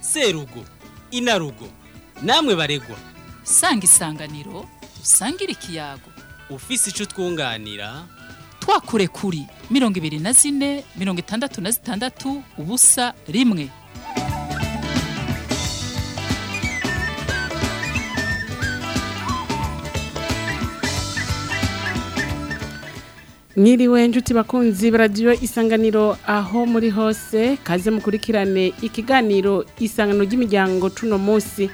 serugo inarugo namwe baregwa sanga isanganiro usangire ikiyago ufise icyo twunganira twakure kuri mirongo ibiri na zine mirongo itandatu na zitandatu ubusa rimwe Niriwe njuti bakunzi radio isanganiro aho muri hose kaze mukurikirane ikiganiro isangano ry'imiryango cuno munsi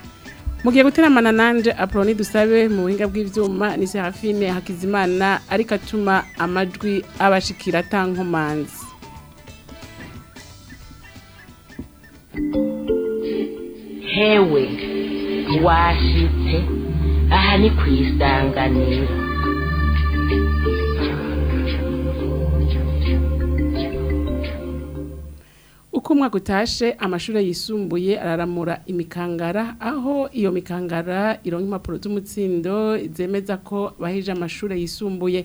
mugiye guteramana nanje Aproni dusabe mu buhinga bw'ivyuma ni Serafine Hakizimana ariko atuma amajwi abashikira tankomanzi Hewe washitse aha ni kwisanganira uko umwaka utashe amashuri yisumbuye araramura imikangara aho iyo mikangara ironka impapuro z'umutsindo zemeza ko bahije amashuri yisumbuye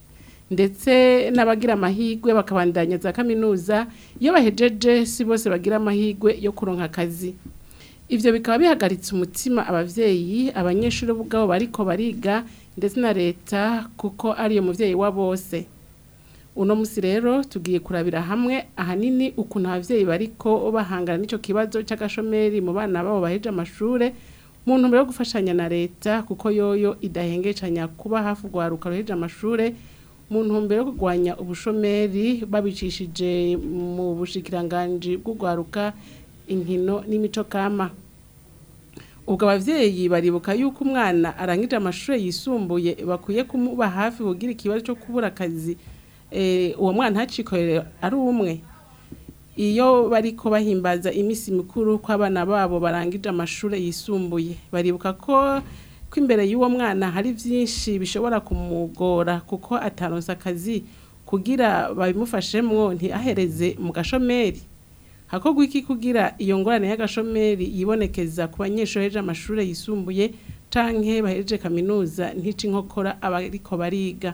ndetse n'abagira amahirwe bakabandanya za kaminuza iyo bahejeje si bose bagira amahirwe yo kuronka akazi ibyo bikaba bihagaritse umutima ababyeyi abanyeshuri ubwabo bariko bariga ndetse na leta kuko ariyo mubyeyi wa bose uno musi rero tugiye kurabira hamwe ahanini ukuntu ababyeyi bariko bahangana n'icyo kibazo cy'agashomeri mu bana babo baheje amashuri mu ntumbero yo gufashanya na leta kuko yoyo idahengecanya kuba hafi guharuka ruheje amashuri mu ntumbero yo kurwanya ubushomeri babicishije mu bushikiranganje bw'ugwaruka inkino n'imico kama ubwo abavyeyi baribuka yuko umwana arangije amashuri yisumbuye bakwiye kumuba hafi kugira ikibazo cyo kubura akazi eh, uwo mwana hacikorere ari umwe iyo bariko bahimbaza iminsi mikuru abana babo barangije amashuri yisumbuye baribuka ko ko imbere y'uwo mwana hari byinshi bishobora kumugora kuko ataronse akazi kugira babimufashemwo ntiahereze mu gashomeri hakorwa iki kugira iyo ngorane y'agashomeri yibonekeza ku banyeshuri beje amashuri yisumbuye canke bahereje kaminuza ntici nkokora abariko bariga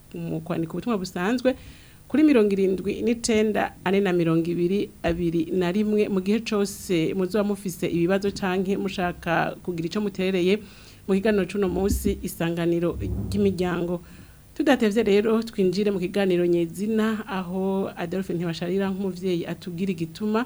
mu ubutumwa busanzwe kuri mirongo irindwi n'icenda ane na mirongo ibiri abiri na rimwe mu gihe cyose muzuba mufise ibibazo canke mushaka kugira icyo muterereye mu kiganiro cy'uno munsi isanganiro ry'imiryango tudatevye rero twinjire mu kiganiro nyezina aho Adolphe ntibasharira nk'umuvyeyi atubwira igituma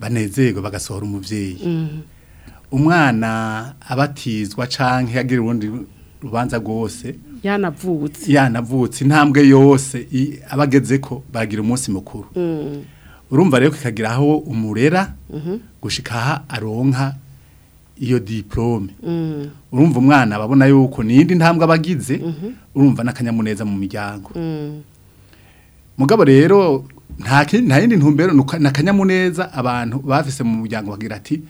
banezerwa bagasohora umubyeyi umwana abatizwa cyangwa agira ubundi rubanza rwose yanavutse yanavutse intambwe yose abageze ko bagira umunsi mukuru mm. urumva rero kikagira aho umurera mm-hmm. gushikaha aronka iyo diplome mm. urumva umwana ababona yuko n'indi ntambwe abagize mm-hmm. urumva n'akanyamuneza mu miryango mm. mugabo rero nta yindi ntumbero ni akanyamuneza abantu bafise mu muryango bagira ati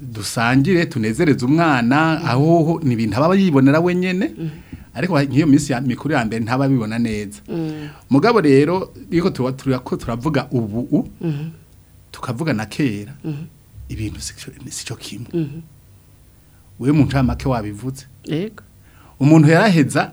dusangire tunezereze umwana aho ni ibintu aba yibonera wenyine ariko nk'iyo minsi ya mikuru ya mbere ntababibona neza mugabo rero yuko turavuga ubu tukavuga na kera ibintu si cyo kimwe we mu ncamake wabivutse umuntu yaraheza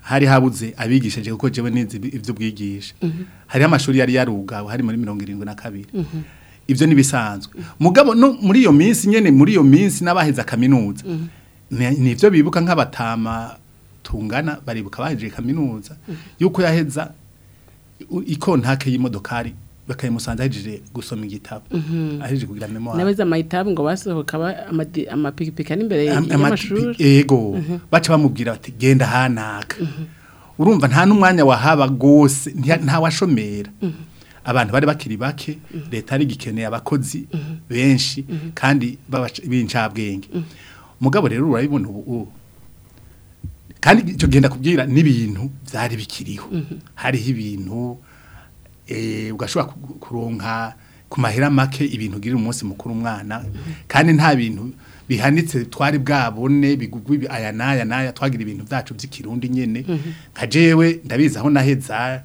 hari habuze abigishije kuko jewe nizi ivyo bwigisha mhm. hari amashuri yari yarugawe hari muri 72 ibyo nibisanzwe mugabo no muri iyo minsi nyene muri iyo minsi nabaheza kaminuza mm -hmm. nibyo bibuka nk'abatama tungana baribuka bahejeje kaminuza mm-hmm. yuko yaheza ikontake y'imodokari bakayimusanze ahejeje gusoma igitabo mm-hmm. ahejeje kugira memoire nawe za ngo basohoka amapikipiki ari y'amashuri yego mm-hmm. baca bamubwira bati genda hanaka urumva nta n'umwanya wahaba rwose ntawashomera abantu bari bakiri bake leta yari igikeneye abakozi benshi kandi b'incabwenge mugabo rero urabibona ubu kandi icyo genda kubwira n'ibintu byari bikiriho mm-hmm. hariho ibintu eh, ugashobora kuronka kumahera make ibintu ugira umunsi mukuru umwana mm-hmm. kandi nta bintu bihanitse twari bwabone bigugwa aya n'aya n'aya twagira ibintu byacu by'ikirundi nyine mm-hmm. nka jewe ndabizi aho naheza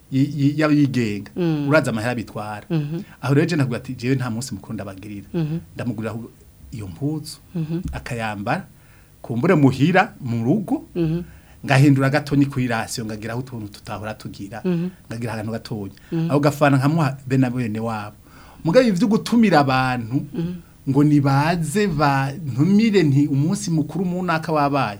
yabigenga mm. uraza amahera bitwara mhm. aho rero je nakugira ati jewe nta munsi mukunda bagirira mhm. ndamugurira iyo mpuzu akayambara kumbure muhira mu rugo mhm. ngahindura gatoni kuri rasiyo ngagira aho utuntu tutahora tugira mhm. ngagira ahantu gatonya mhm. aho gafana nka be na bene wabo mugabo ibyo gutumira abantu ngo nibaze bantumire nti umunsi mukuru mu wabaye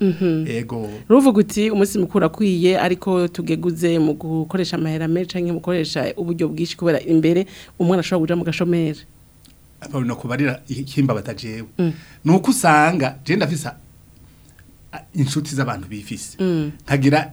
yego mm-hmm. ruvuga uti umunsi mukuru akwiye ariko tugeguze mu gukoresha amahera menshi cyangwa gukoresha uburyo bwinshi kubera imbere umwana ashobora kuja mu gashomeri ababona kubarira ikimba batajewe mm. nuko usanga je ndafisa inshuti z'abantu bifise mm. nkagira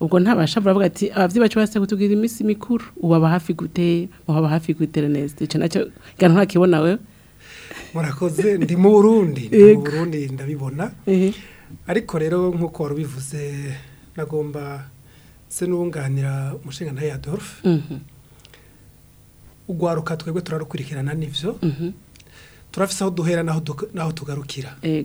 ubwo ntabasha baravuga ati abavyeyi bacu basa kutubwira iminsi mikuru ubaba hafi gute muhaba hafi gute Ernest ico nacyo gantu ntakibona wewe murakoze ndi mu Burundi ndi mu Burundi ndabibona ariko rero nk'uko wari ubivuze nagomba se n'uwunganira umushinga ntayo adolphe mhm. ugwaruka twebwe turarukurikirana n'ibyo mhm. turafise aho duhera n'aho tugarukira eh,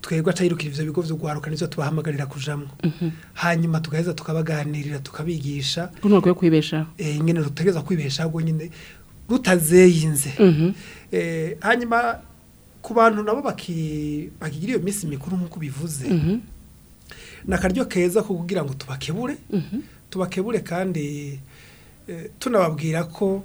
twebwe atayirukira ibyo bigo byo guharuka nibyo tubahamagarira kujamo mm-hmm. hanyuma tugaheza tukabaganirira tukabigisha kwibesha kwibeshaho nyine rutegeza kwibeshaho ubwo nyine rutazeyinze mm-hmm. eh, hanyuma ku bantu nabo bakigira iyo minsi mikuru nk'uko ubivuze mm-hmm. nakaryo keza ko kugira ngo tubakebure tubakebure kandi eh, tunababwira ko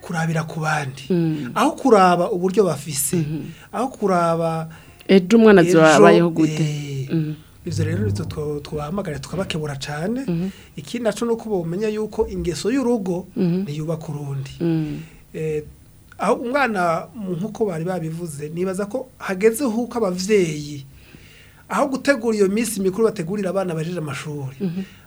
kurabira ku bandi mm. aho kuraba uburyo bafise mm-hmm. aho kuraba ejo umwana abayeho gute eh, mm-hmm. izo rero twahamagara tukabakebura cyane mm-hmm. ikindi nacyo ni uko bamenya yuko ingeso y'urugo ntiyubaka urundi mm. eh, aho umwana nk'uko bari babivuze nibaza ko hagezeho uko ababyeyi aho gutegura iyo minsi mikuru bategurira abana bajeje amashuri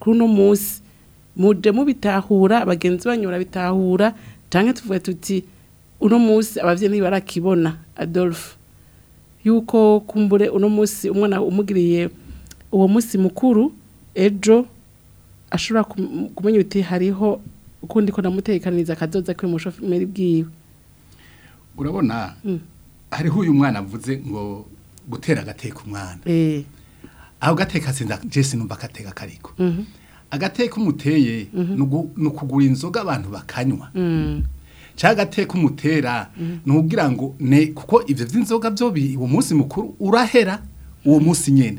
kuri uno munsi muje mubitahura abagenzi banyu barabitahura cyangwa tuvuga tuti uno munsi ababyeyi barakibona adolphe yuko kumbure uno munsi umwana umugiriye uwo munsi mukuru ejo ashobora kumenya uti hariho ukundi ko namutekaniriza akadoda kwe mushoferi bwiwe urabona mm. hariho uyu mwana avuze ngo gutera agateka umwana eh. aho gateka sinza jesi numva agateka kariko mm-hmm. agateka umuteye mm-hmm. ni ukugura inzoga abantu bakanywa mm. cyangwa agateka umutera mm-hmm. ni ngo ne kuko ibyo by'inzoga byo uwo munsi mukuru urahera uwo munsi nyine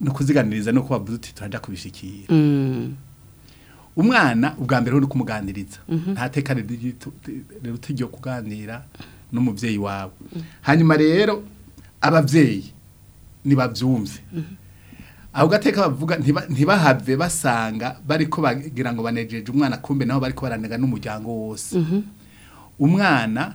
no kuziganiriza no kubavuza uti turajya kubishikira mm. umwana ubwa mbere uri kumuganiriza ntatekane rero tugiye kuganira n'umubyeyi wawe hanyuma rero ababyeyi ntibabyumve aho gateka bavuga ntibahave basanga bariko bagira ngo banejeje umwana kumbe nabo bariko baranega n'umuryango wose umwana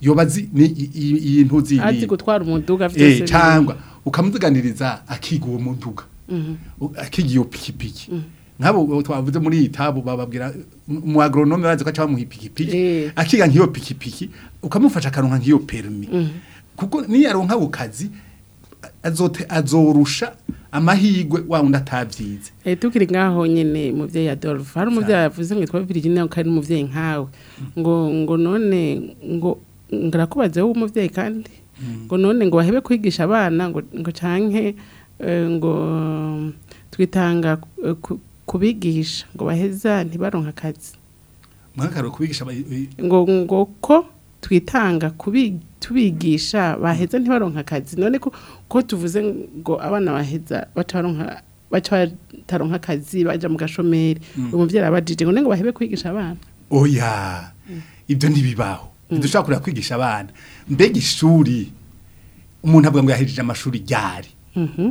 yobazi ni iyi ntuzi azi gutwara umuduga vyose eh, cyangwa ukamuziganiriza akiga uwo muduga akiga iyo pikipiki nk'abo twavuze muri itabo bababwira mu agronome bazi ko acamuha ipikipiki eh. akiga nk'iyo pikipiki ukamufasha akaronka nk'iyo perimi mm. kuko niyaronka ako kazi azorusha amahigwe wa undi atabyize eh, tukiri ngaho nyine mubyeyi adolphe hari umubyeyi yavuze ngo itwa virgin nawe kandi nkawe mm. ngo ngo none ngo ngarakubaze wowe umubyeyi kandi mm. ngo none ngo bahebe kwigisha abana ngo ngo canke eh, ngo twitanga kubigisha ngo baheza ntibaronke akazi mwakaruka kubigisha ngo ngo ko twitanga tubigisha baheza ntibaronka akazi none ko ko tuvuze ngo abana baheza bataronka bataronka akazi baja mu gashomeri mm. umuvyeyi abajije ngo ngo bahebe kwigisha abana oya ibyo ntibibaho mm. ntidushobora kurera kwigisha abana mbega ishuri umuntu avuga ngo yahejeje amashuri ryari mhm.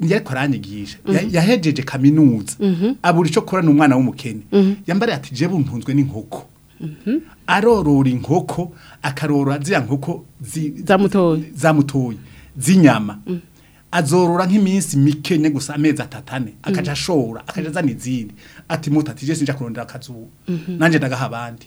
njye ariko aranyigisha mhm. yahejeje kaminuza abura icyo akora n'umwana w'umukene yambariye ati jebu ntunzwe n'inkoko Mm-hmm. arorora inkoko akarora ziriya nkoko zamutoye z'inyama mm. azorora nk'iminsi mikenya gusa amezi atatane mm. akaja ashora akaja azana izindi ati muto je sinja kurondera akazuba mm-hmm. nanje ndagaha abandi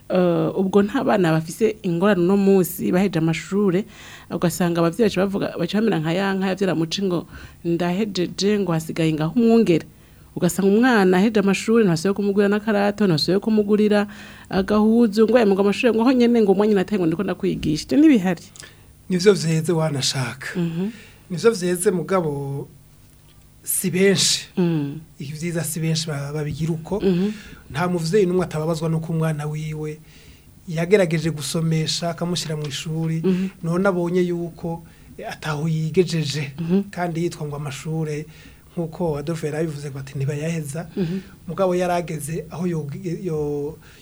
uh, ubwo nta bana bafise ingorano no munsi baheje amashure ugasanga abavyeyi bavuga baca nka yanka yavyira muci ngo ndahejeje ngo hasigaye ngaho umwungere ugasanga umwana ahede amashuri ntasuye kumugurira n'akarato ntasuye kumugurira agahuzu ngo yamuga amashuri ngo aho nyene ngo umwanya nataye ngo ndiko ibyo ntibihari nivyo vyeze wanashaka mhm. nivyo vyeze mugabo si benshi mm. ibyiza si benshi babigira uko mhm. nta mubyeyi n'umwe atababazwa nuko umwana wiwe yagerageje gusomesha akamushyira mu ishuri mhm. none abonye yuko eh, ataho yigejeje kandi yitwa ngo amashuri nk'uko adolphe yari abivuze ngo ati ntibayaheza mhm. mugabo yari ageze aho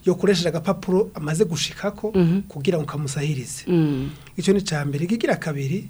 yokoresheje agapapuro amaze gushika ko mhm. kugira ngo kamusahirize mm. icyo ni cya mbere kigira kabiri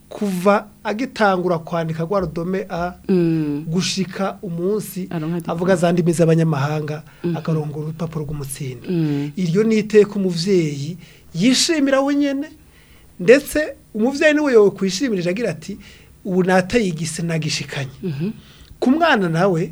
kuva agitangura kwandika rwa rudome a mm. gushika umunsi avuga za ndimi z'abanyamahanga mm-hmm. akarongora urupapuro rw'umutsindo mm. iryo ni iteka umubyeyi yishimira wenyine ndetse umubyeyi niwe yowe kwishimirije agira ati ubu nateye igisi nagishikanye mm-hmm. ku mwana nawe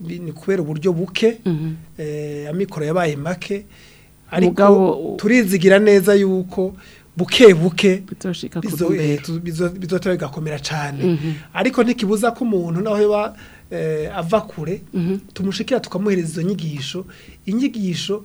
ni kubera uburyo buke mm-hmm. eh, amikoro yabaye make ariko turizigira neza yuko buke buke eh, bizotora bigakomera cyane mm-hmm. ariko ntikibuza ko umuntu naho yaba eh, ava kure mm-hmm. tumushikira tukamuhereza izo nyigisho inyigisho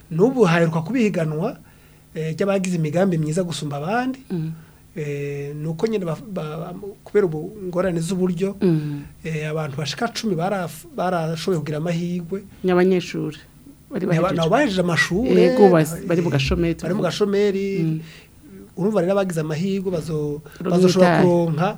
n'ubu haheruka kubihiganwa eh, ry'abagize imigambi myiza gusumba abandi Eh, ni uko nyine kubera ubu ngorane z'uburyo mm. eh, abantu bashika cumi barashoboye kugira amahirwe ni abanyeshuri nabo bahejeje amashuri bari mu eh, gashomeri bari mu gashomeri mm. urumva rero abagize amahirwe bazoshobora kuronka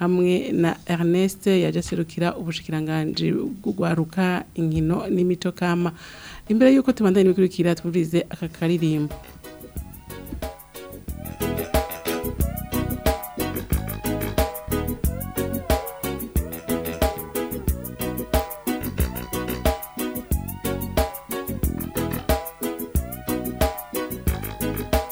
hamwe na Ernest yaje aserukira ubushikiranganje bw'ugwaruka inkino n'imito kama imbere yuko tubandanye bikurikira twumvirize aka karirimbo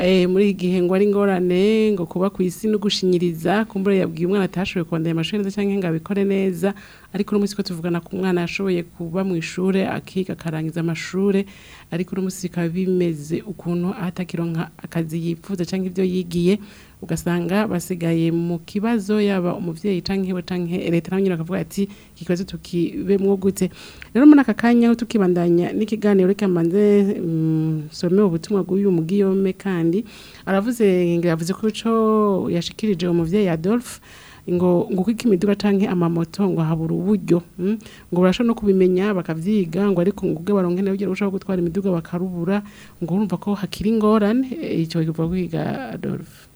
eh, muri iyi gihe ngo ari ingorane ngo kuba ku isi no gushinyiriza kumbura yabwiye umwana atashoboye kubandanya amashuri neza cyangwa ngo abikore neza ariko uno munsi ko tuvugana ku mwana yashoboye kuba mu ishuri akiga akarangiza amashuri ariko uno munsi bikaba bimeze ukuntu atakironka akazi yipfuza cyangwa ibyo yigiye ugasanga basigaye mu kibazo yaba umubyeyi canke we canke leta nayo nyine akavuga ati ikibazo tukibemwo gute rero muri aka kanya tukibandanya n'ikiganiro reka mbanze mm, nsome ubutumwa bw'uyu mugiyome kandi aravuze ngo yavuze ko icyo yashikirije umubyeyi Adolphe ngo nguko ikimidura canke amamoto ngo habura uburyo mm? ngo barasha no kubimenya bakabyiga ngo ariko nguge baronke nayo gero gutwara imiduga bakarubura ngo urumva ko hakiri ingorane eh, ico kivuga kwiga Adolphe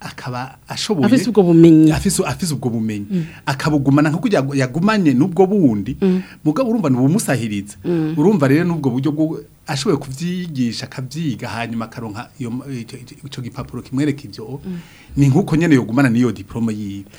akaba ashoboye afise ubwo bumenyi afise afise ubwo bumenyi mm. akabugumana nko kujya yagumanye nubwo bundi mm. mugabo urumva nubumusahiritse mm. urumva rero nubwo buryo bwo ashoboye kubyigisha akabyiga hanyuma akaronka icyo gipapuro kimwereka ibyo ni nk'uko nyine yogumana n'iyo diporome yiwe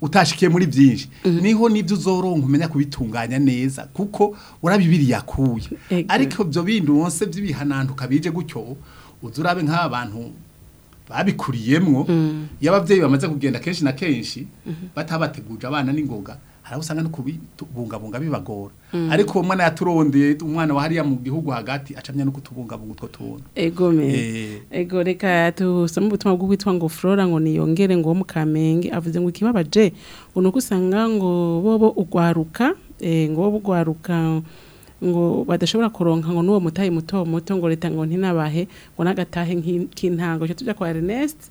utashikiye muri byinshi mhm. niho n'ibyo uzoronka umenya kubitunganya neza kuko urabibiri yakuye ariko ibyo bintu wose by’ibihanantu bije gutyo uzurabe urabe nk'aba bantu babikuriyemo iyo ababyeyi bamaze kugenda kenshi na kenshi batabateguje abana n'ingoga hari aho usanga no kubungabunga bibagora hmm. ariko uwo mwana yaturondeye umwana wa hariya mu gihugu hagati acamye no kutubungabunga utwo tuntu ego me eh. ego reka tusome ubutumwa bwo kwitwa ngo flora ngo niyongere ngo mu kamenge avuze ngo ikibabaje ngo nuko ngo bobo ugwaruka eh, ngo bobo ugwaruka ngo badashobora kuronka ngo n'uwo mutayi muto muto ngo leta ngo ntinabahe ngo n'agatahe nk'intango cyo tujya kwa Ernest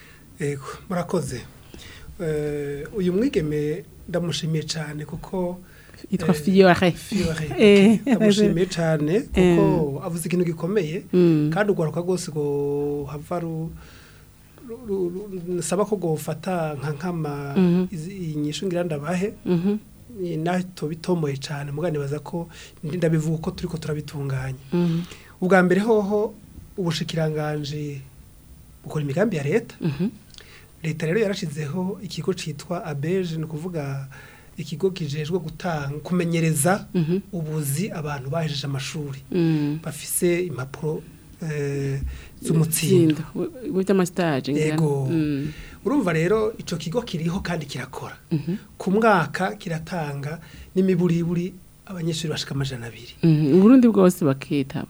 ego murakoze Eh, uyu mwigeme ndamushimiye cyane kuko yitwa eh, fiyore eh, ndamushimiye cyane kuko avuze ikintu gikomeye mm. kandi ugaruka rwose ngo hava nsaba ko gufata nka nkama mm-hmm. inyishu ngirandabahe mm-hmm. naho bitomoye cyane mugani baza ko ndabivuga ko turi ko turabitunganya mm-hmm. ubwa mbere hoho ubushikiranganje bukora imigambi ya leta leta rero yarashyizeho ikigo citwa abeje ni ukuvuga ikigo kijejwe gutanga kumenyereza mhm. ubuzi abantu bahejeje amashuri mm. bafise impapuro eh, z'umutsindo yego mm. urumva rero icyo kigo kiriho kandi kirakora mhm. ku mwaka kiratanga n'imiburiburi abanyeshuri bashika amajana abiri mhm. uburundi bwose bakitaba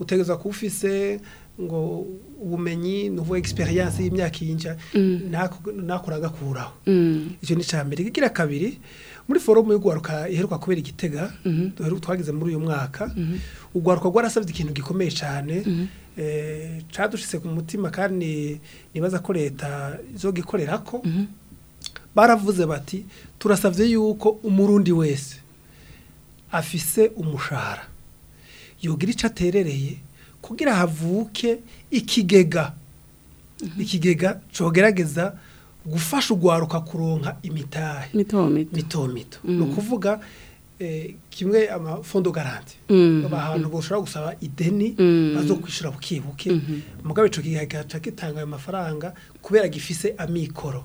utegeza kuba ufise ngo ubumenyi ni experience y'imyaka yinjya mm. ntakuragakuraho mm. icyo ni cya mbere ikigira kabiri muri forumu y'urwaruka iheruka kubera igitega mm-hmm. twagize muri uyu mwaka mm-hmm. urwaruka rwarasabye ikintu gikomeye cyane mm-hmm. eh, cyadushyize ku mutima kandi nibaza ko leta zo gikorera ko baravuze bati turasabye yuko umurundi wese afise umushahara yogira icyo aterereye kugira havuke ikigega mhm. ikigega cyogerageza gufasha urwaruka kuronka imitahe mito mito mm. ni ukuvuga eh, kimwe amafondo garanti mm. abantu mm. bashobora gusaba ideni bazo kwishyura bukebuke mhm. mugabe icyo kigega gitanga ayo mafaranga kubera gifise amikoro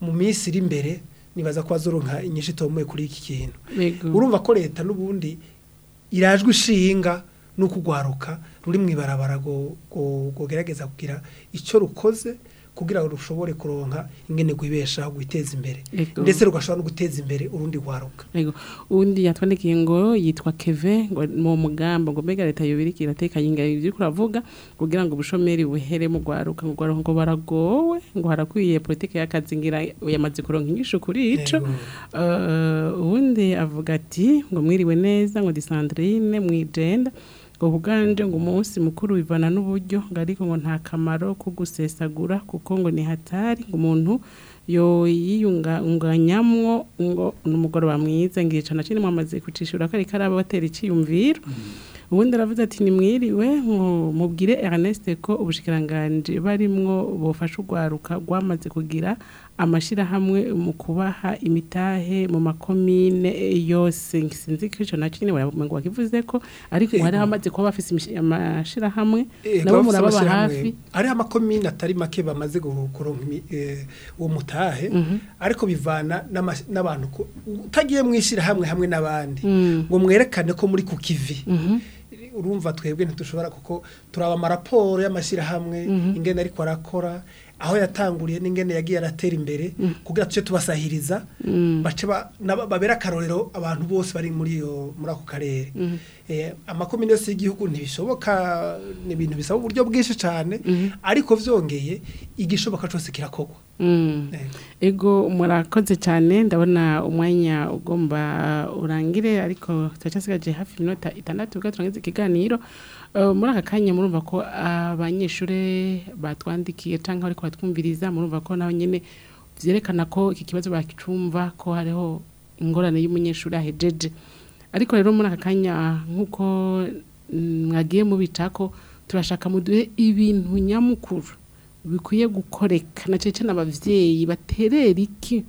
mu minsi iri imbere nibaza ko wazoronka inyinshi itomuye kuri iki kintu urumva ko leta n'ubundi irajwe ishinga no kugwaruka ruri mu ibarabara ngo kugira icyo rukoze kugira ngo rushobore kuronka ingene kwibeshaho guteza imbere ndetse rugashobora no guteza imbere urundi rwaruka undi yatwandikira ngo yitwa keve mu mugambo ngo mbega leta yubiri kiratekanye ingano ibyo kuravuga kugira ngo ubushomeri buhere mu rwaruka ngo ngo baragowe ngo harakwiye politiki y'akazi ngira yamaze kuronka inyishu kuri ico ubundi uh, avuga ati ngo mwiriwe neza ngo disandrine mwijenda ngo ngo umunsi mukuru wivana n'uburyo ngo ariko ngo nta kamaro ko gusesagura kuko ngo ni hatari ngo umuntu yoyiyunganyamwo ngo ni umugoroba mwiza ngica na kimwe amaze kucishura ko ariko araba batera icyiyumviro hmm. ubundi aravuze ati nimwiriwe mubwire Ernest ko ubushikiranganje barimwo bufasha urwaruka rwamaze kugira amashyirahamwe mu kubaha imitahe mu makomine eh, yose sinzi ko icyo nacyo nyine wakivuze ko ariko hari eh, hamaze kuba bafite amashyirahamwe eh, nabo murababa hafi ariho amakomine atari make bamaze kuronka uwo mutahe mhm. ariko bivana n'abantu utagiye mu ishyirahamwe hamwe n'abandi mm. ngo mwerekane ko muri ku kivi mhm. urumva twebwe ntidushobora kuko turaba amaraporo y'amashyirahamwe mhm. ingenda ariko arakora aho yatanguriye n'ingene yagiye aratera imbere mm. kugira tujye tubasahiriza mm. babera akarorero abantu bose bari muri ako karere mm. eh, amakomine yose y'igihugu ntibishoboka ni ibintu bisaba uburyo bwinshi cyane ariko byongeye igishoboka cyose kirakogwa eh. ego murakoze cyane ndabona umwanya ugomba urangire ariko turacasigaje hafi iminota itandatu ubwo turangiza ikiganiro Eh, muri aka kanya murumva ko ah, abanyeshuri batwandikiye cyangwa ariko batwumviriza murumva ko nawe nyine byerekana ko iki kibazo bakicumva ko hariho ingorane y'umunyeshuri ahejeje ariko rero muri aka kanya nk'uko mm, mwagiye mubitako turashaka muduhe ibintu nyamukuru bikwiye gukoreka na cece n'abavyeyi baterera iki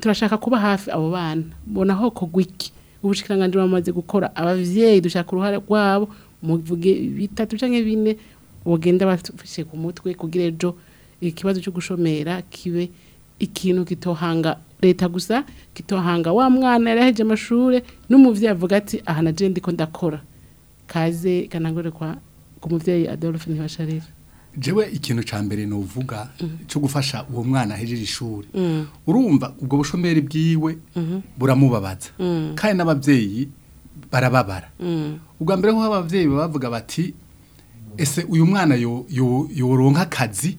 turashaka kuba hafi abo bana bona ho kogwiki ubushikiranganje bamaze gukora abavyeyi dushaka uruhare rwabo muvuge bitatu canke bine bogenda bafishe ku mutwe kugira ejo ikibazo cyo gushomera kibe ikintu kitohanga leta gusa kitohanga wa mwana yaraheje amashuri n'umuvyeyi avuga ati aha naje ndiko ndakora kaze kanangore kwa ku Adolphe Ntibasharira jewe ikintu ca mbere no vuga mm-hmm. cyo gufasha uwo mwana hejeje ishuri mm-hmm. urumva ubwo bushomeri bwiwe mm-hmm. buramubabaza kandi n’ababyeyi barababara ubwa mbere ho abavyeyi bavuga bati ese uyu mwana yo yoronka akazi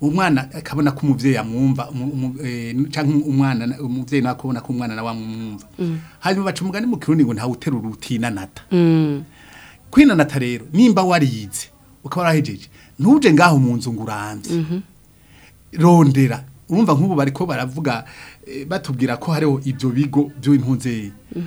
umwana akabona ko umubyeyi amwumva eh, cyangwa umwana umubyeyi nawe akabona ko umwana nawe amwumva mm. hanyuma baca umugani mu kirundi ngo ntawuterura utinanata mm. kwinanata rero nimba wariyize ukaba warahejeje ntuje ngaho mu nzu ngo urambye mm-hmm. rondera urumva nk'ubu bariko baravuga eh, batubwira ko hariho ibyo bigo by'impunzi mm.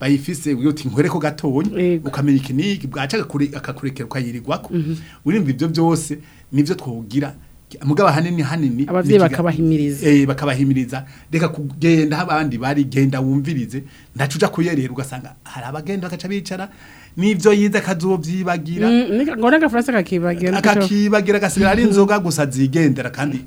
bayifise uyoti nkwere ko gatonye ukamenya ikiniki bwaca akakurekera ukayirirwako mhm. urimva ibyo byose nibyo twugira mugaba hanini hanini abavyeyi bakabahimiriza eh bakabahimiriza reka kugenda abandi bari genda wumvirize ndacuja kuyerera ugasanga hari abagenda bakaca bicara nivyo yiza kazovyibagira mm, ngona gafaransa kakibagira kakibagira gasigara ari inzoga gusa zigendera kandi mm.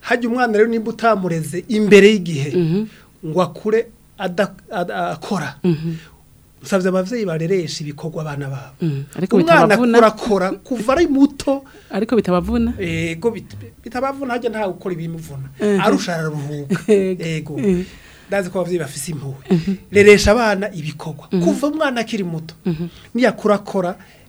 hajya umwana rero nimba utamureze imbere y'igihe mm-hmm. ngo akure akora usabye mm-hmm. ababyeyi bareresha ibikorwa abana babo umwana kurakora kuva ari muto ariko bitabavuna yego bitabavuna hajya nta gukora ibimuvuna eh. arusha araruhuka eh. yego eh. ndazi ko ababyeyi bafise impuhwe mhm. Mhm. reresha abana ibikorwa mhm. kuva umwana akiri muto niyakura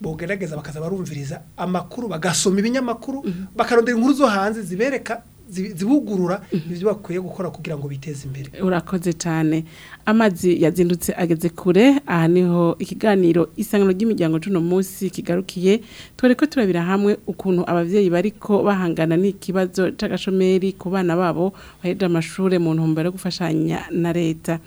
bogerageza bakaza barumviriza amakuru bagasoma ibinyamakuru mm-hmm. bakarondera inkuru zo hanze zibereka zibugurura ibyo bakwiye gukora kugira ngo biteze imbere urakoze cyane amazi yazindutse ageze kure aha niho ikiganiro isangano ry'imiryango cy'uno munsi kigarukiye tore ko turabira hamwe ukuntu ababyeyi bariko bahangana n'ikibazo cy'agashomeri ku bana babo baheje amashuri mu ntumbero yo gufashanya na leta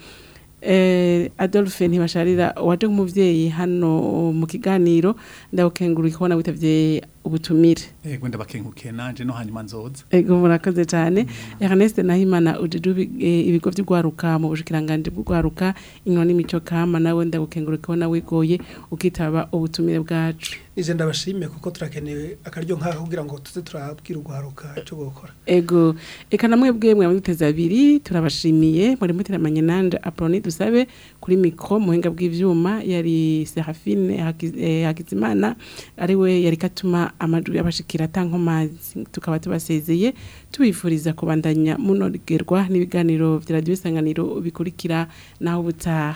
eh, Adolphe ntibasharira uwaje nk'umubyeyi hano mu kiganiro ndabukengurira kubona witabye ubutumire yego eh, ndabakenguke nanje no hanyuma nzoza yego eh, murakoze cyane Ernest Nahimana ujidu eh, ibigo by'ugwaruka mu bushikiranganje bw'ugwaruka inyo n'imico kama nawe ndagukenguruka nawe wigoye ukitaba ubutumire bwacu ize ndabashimiye kuko turakenewe akaryo nk'aho kugira ngo tuze turabwira ugwaruka cyo gukora yego eka namwe bwemwe abiteza abiri turabashimiye muri muteramanye nanje Aproni dusabe kuri mikro muhinga bw'ivyuma yari Serafine Hakizimana ari we yari katuma amajwi y'abashikira atankomazi tukaba tubasezeye tubifuriza kubandanya munogerwa n'ibiganiro bya radio isanganiro bikurikira naho ubutaha